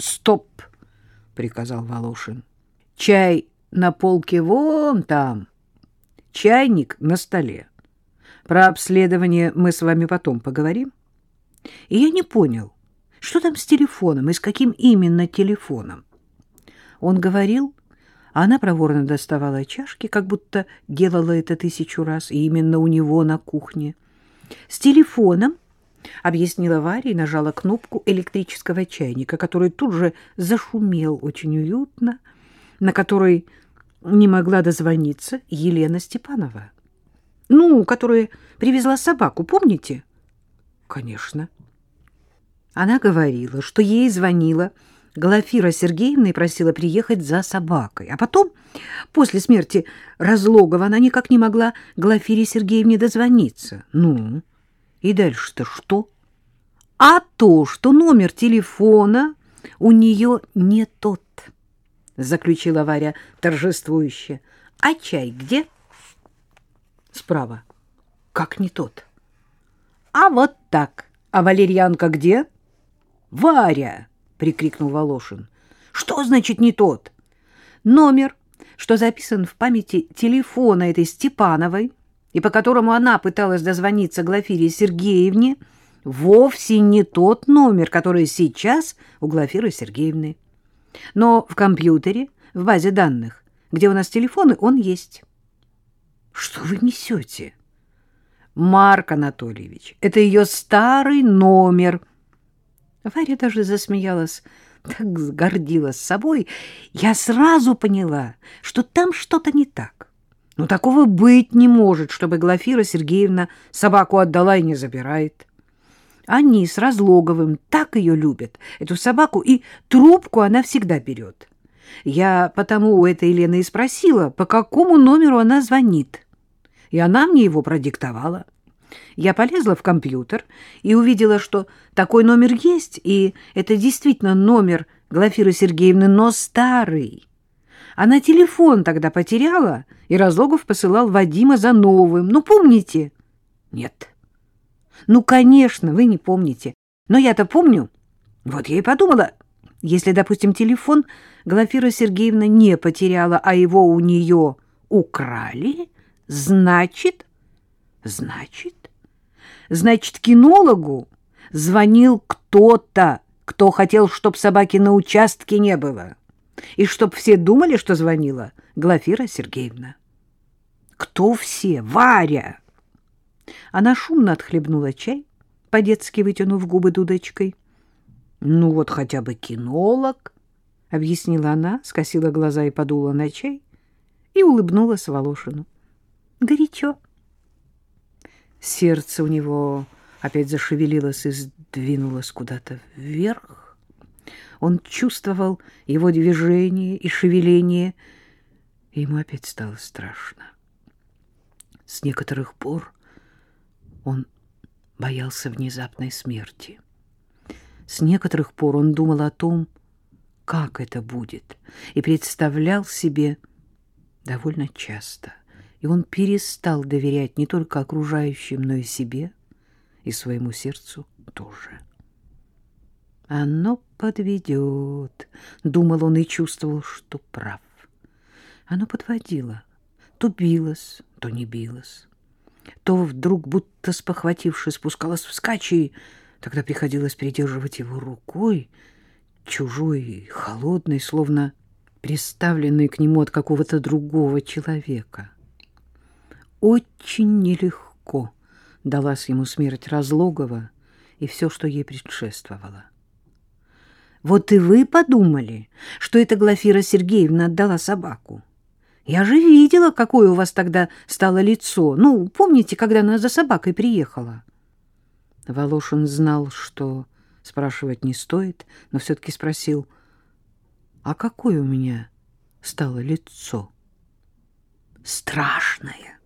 Стоп, приказал Волошин. Чай на полке вон там. Чайник на столе. Про обследование мы с вами потом поговорим. И я не понял, что там с телефоном и с каким именно телефоном. Он говорил, а она проворно доставала чашки, как будто делала это тысячу раз, и именно у него на кухне. С телефоном — объяснила Варя и нажала кнопку электрического чайника, который тут же зашумел очень уютно, на который не могла дозвониться Елена Степанова. Ну, которая привезла собаку, помните? Конечно. Она говорила, что ей звонила Глафира Сергеевна и просила приехать за собакой. А потом, после смерти Разлогова, она никак не могла Глафире Сергеевне дозвониться. Ну... И дальше-то что? А то, что номер телефона у нее не тот, заключила Варя торжествующе. А чай где? Справа. Как не тот? А вот так. А валерьянка где? Варя, прикрикнул Волошин. Что значит не тот? Номер, что записан в памяти телефона этой Степановой, и по которому она пыталась дозвониться Глафире Сергеевне, вовсе не тот номер, который сейчас у Глафиры Сергеевны. Но в компьютере, в базе данных, где у нас телефоны, он есть. Что вы несете? Марк Анатольевич, это ее старый номер. Варя даже засмеялась, так гордилась собой. Я сразу поняла, что там что-то не так. Но такого быть не может, чтобы Глафира Сергеевна собаку отдала и не забирает. Они с Разлоговым так ее любят, эту собаку, и трубку она всегда берет. Я потому у этой Елены и спросила, по какому номеру она звонит. И она мне его продиктовала. Я полезла в компьютер и увидела, что такой номер есть, и это действительно номер Глафиры Сергеевны, но старый. Она телефон тогда потеряла, и Разлогов посылал Вадима за новым. Ну, помните? Нет. Ну, конечно, вы не помните. Но я-то помню. Вот я и подумала, если, допустим, телефон Глафира Сергеевна не потеряла, а его у нее украли, значит... Значит? Значит, кинологу звонил кто-то, кто хотел, чтоб собаки на участке не было и чтоб все думали, что звонила Глафира Сергеевна. Кто все? Варя! Она шумно отхлебнула чай, по-детски вытянув губы дудочкой. Ну вот хотя бы кинолог, — объяснила она, скосила глаза и подула на чай, и улыбнулась Волошину. Горячо. Сердце у него опять зашевелилось и сдвинулось куда-то вверх. Он чувствовал его движение и шевеление, и ему опять стало страшно. С некоторых пор он боялся внезапной смерти. С некоторых пор он думал о том, как это будет, и представлял себе довольно часто. И он перестал доверять не только окружающим, но и себе, и своему сердцу тоже. Оно подведет, — думал он и чувствовал, что прав. Оно подводило, то билось, то не билось. То вдруг, будто спохватившись, спускалось вскачь, и тогда приходилось придерживать его рукой, чужой, холодной, словно приставленной к нему от какого-то другого человека. Очень нелегко далась ему смерть Разлогова и все, что ей предшествовало. Вот и вы подумали, что это Глафира Сергеевна отдала собаку. Я же видела, какое у вас тогда стало лицо. Ну, помните, когда она за собакой приехала? Волошин знал, что спрашивать не стоит, но все-таки спросил, а какое у меня стало лицо? Страшное,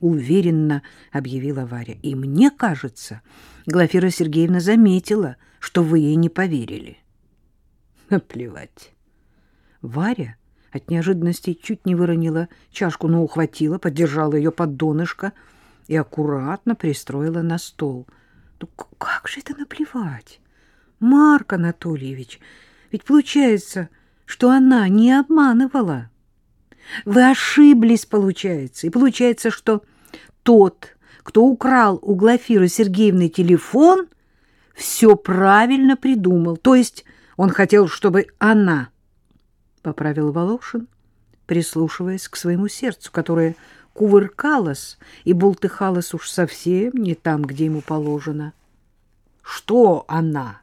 уверенно объявила Варя. И мне кажется, Глафира Сергеевна заметила, что вы ей не поверили. Наплевать. Варя от неожиданности чуть не выронила чашку, но ухватила, поддержала ее под донышко и аккуратно пристроила на стол. Ну как же это наплевать? Марк Анатольевич, ведь получается, что она не обманывала. Вы ошиблись, получается. И получается, что тот, кто украл у Глафиры Сергеевны телефон, все правильно придумал. То есть он хотел, чтобы она, — поправил Волошин, прислушиваясь к своему сердцу, которое кувыркалось и бултыхалось уж совсем не там, где ему положено. Что она?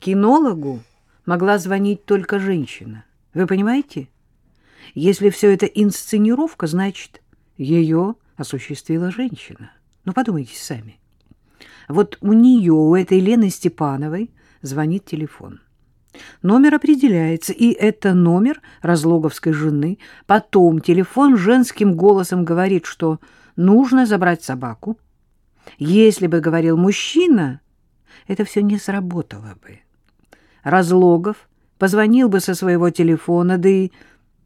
Кинологу могла звонить только женщина. Вы понимаете? Если все это инсценировка, значит, ее осуществила женщина. Ну, подумайте сами. Вот у нее, у этой Лены Степановой, звонит телефон. Номер определяется, и это номер разлоговской жены. Потом телефон женским голосом говорит, что нужно забрать собаку. Если бы говорил мужчина, это все не сработало бы. Разлогов позвонил бы со своего телефона, да и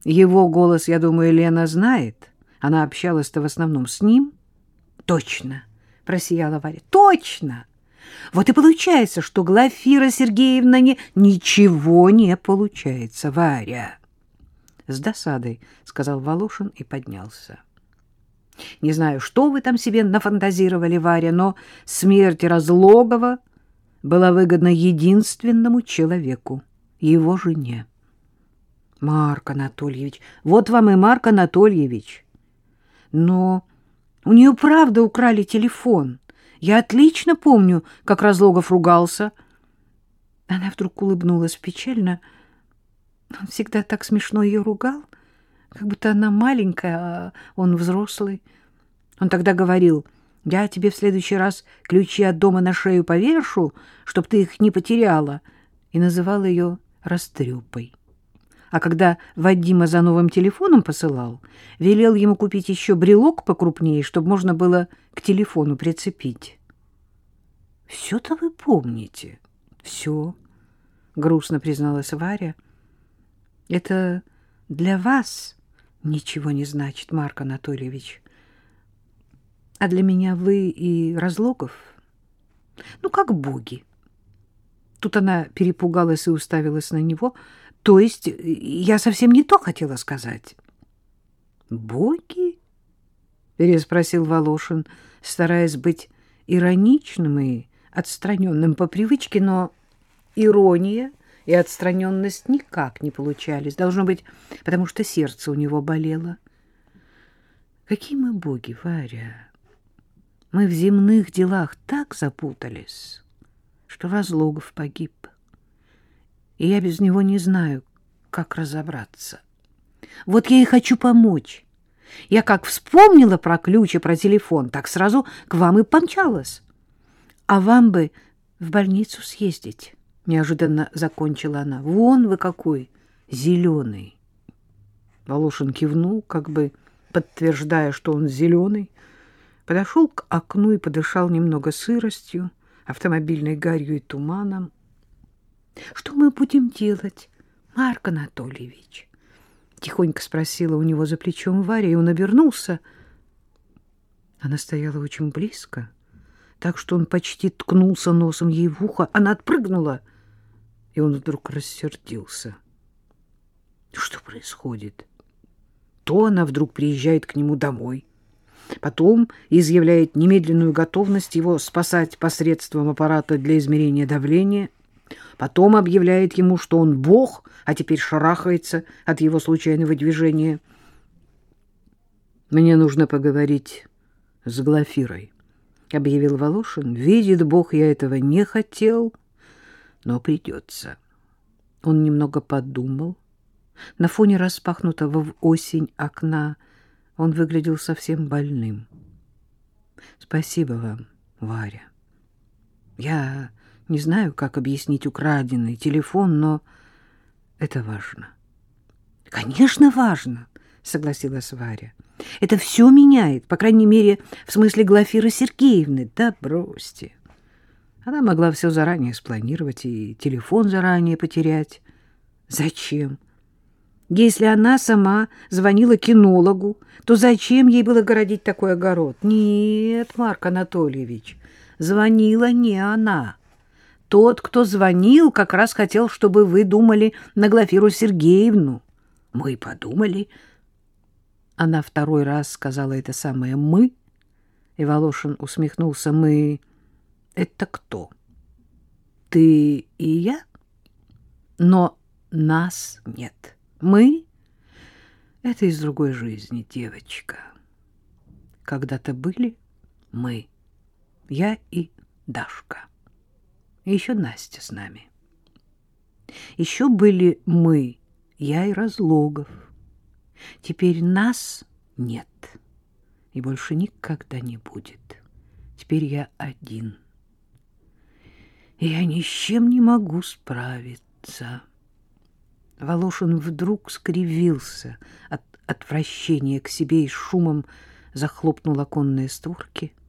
его голос, я думаю, Лена знает. Она общалась-то в основном с ним. Точно, просияла Варя. Точно. Вот и получается, что Глафира Сергеевна не... Ничего не получается, Варя. С досадой, сказал Волошин и поднялся. Не знаю, что вы там себе нафантазировали, Варя, но смерть Разлогова была выгодна единственному человеку — его жене. Марк Анатольевич, вот вам и Марк Анатольевич. Но у нее правда украли телефон. Я отлично помню, как Разлогов ругался. Она вдруг улыбнулась печально. Он всегда так смешно ее ругал, как будто она маленькая, а он взрослый. Он тогда говорил, я тебе в следующий раз ключи от дома на шею повешу, чтоб ты их не потеряла, и называл ее растрепой. А когда Вадима за новым телефоном посылал, велел ему купить еще брелок покрупнее, чтобы можно было к телефону прицепить. «Все-то вы помните?» «Все», — грустно призналась Варя. «Это для вас ничего не значит, Марк Анатольевич. А для меня вы и Разлогов, ну, как боги». Тут она перепугалась и уставилась на него — то есть я совсем не то хотела сказать. Боги? переспросил Волошин, стараясь быть ироничным и отстраненным по привычке, но ирония и отстраненность никак не получались. Должно быть, потому что сердце у него болело. Какие мы боги, Варя! Мы в земных делах так запутались, что Разлогов погиб и я без него не знаю, как разобраться. Вот я и хочу помочь. Я как вспомнила про ключ и про телефон, так сразу к вам и помчалась. А вам бы в больницу съездить, — неожиданно закончила она. Вон вы какой, зеленый. Волошин кивнул, как бы подтверждая, что он зеленый, подошел к окну и подышал немного сыростью, автомобильной гарью и туманом. Что мы будем делать, Марк Анатольевич? Тихонько спросила у него за плечом Варя, и он обернулся. Она стояла очень близко, так что он почти ткнулся носом ей в ухо. Она отпрыгнула, и он вдруг рассердился. Что происходит? То она вдруг приезжает к нему домой, потом изъявляет немедленную готовность его спасать посредством аппарата для измерения давления — Потом объявляет ему, что он бог, а теперь шарахается от его случайного движения. «Мне нужно поговорить с Глафирой», — объявил Волошин. «Видит бог, я этого не хотел, но придется». Он немного подумал. На фоне распахнутого в осень окна он выглядел совсем больным. «Спасибо вам, Варя. Я не знаю, как объяснить украденный телефон, но это важно. — Конечно, важно, — согласилась Варя. — Это все меняет, по крайней мере, в смысле Глафиры Сергеевны. Да бросьте. Она могла все заранее спланировать и телефон заранее потерять. Зачем? Если она сама звонила кинологу, то зачем ей было городить такой огород? Нет, Марк Анатольевич, звонила не она. Тот, кто звонил, как раз хотел, чтобы вы думали на Глафиру Сергеевну. Мы подумали. Она второй раз сказала это самое «мы», и Волошин усмехнулся. «Мы — это кто? Ты и я? Но нас нет. Мы — это из другой жизни, девочка. Когда-то были мы, я и Дашка. И еще Настя с нами. Еще были мы, я и Разлогов. Теперь нас нет и больше никогда не будет. Теперь я один. Я ни с чем не могу справиться. Волошин вдруг скривился от отвращения к себе и шумом захлопнул оконные створки —